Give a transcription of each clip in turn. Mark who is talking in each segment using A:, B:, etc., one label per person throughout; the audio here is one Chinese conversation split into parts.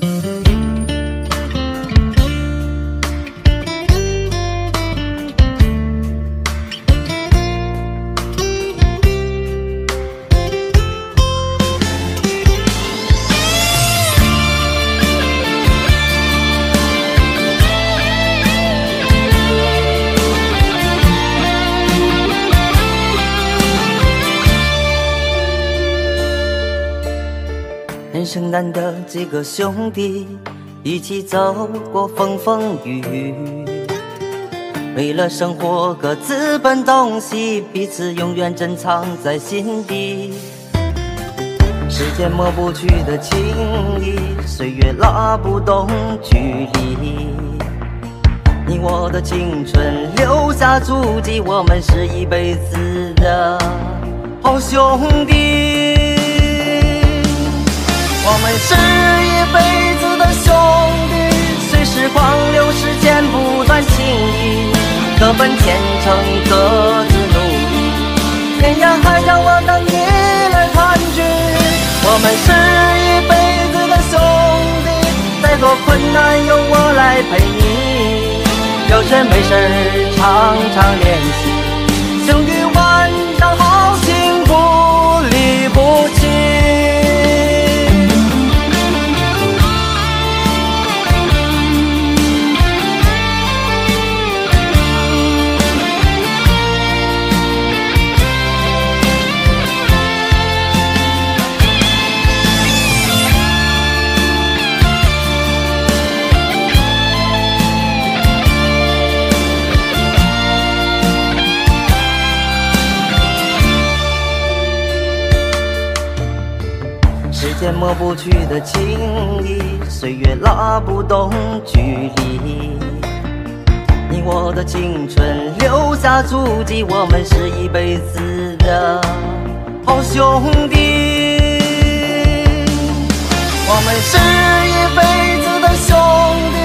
A: Música 人生难得几个兄弟，一起走过风风雨雨。为了生活各自奔东西，彼此永远珍藏在心底。时间抹不去的情谊，岁月拉不动距离。你我的青春留下足迹，我们是一辈子的好兄弟。我们是一辈子的兄弟，随时光流逝，剪不断情谊，各奔前程，各自努力，天涯海角我等你来团聚。我们是一辈子的兄弟，再多困难有我来陪你，有事没事常常联系，相遇万抹不去的情谊，岁月拉不动距离。你我的青春留下足迹，我们是一辈子的好兄弟。我们是一辈子的兄弟，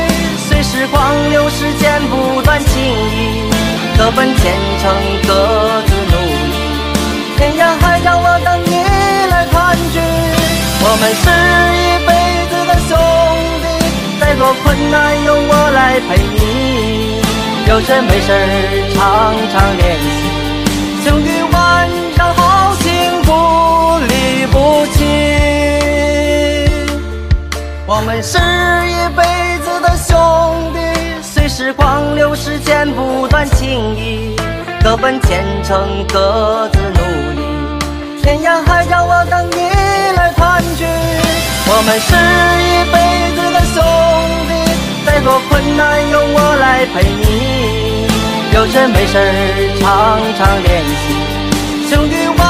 A: 随时光流逝，剪不断情谊，各奔前程，各们是一辈子的兄弟，再多困难有我来陪你，有事没事常常联系，相遇万丈好幸福，离不弃。我们是一辈子的兄弟，随时光流逝，剪不断情谊，各奔前程，各自努力，天涯海角我等你。我们是一辈子的兄弟，再多困难有我来陪你，有事没事常常联系，兄弟。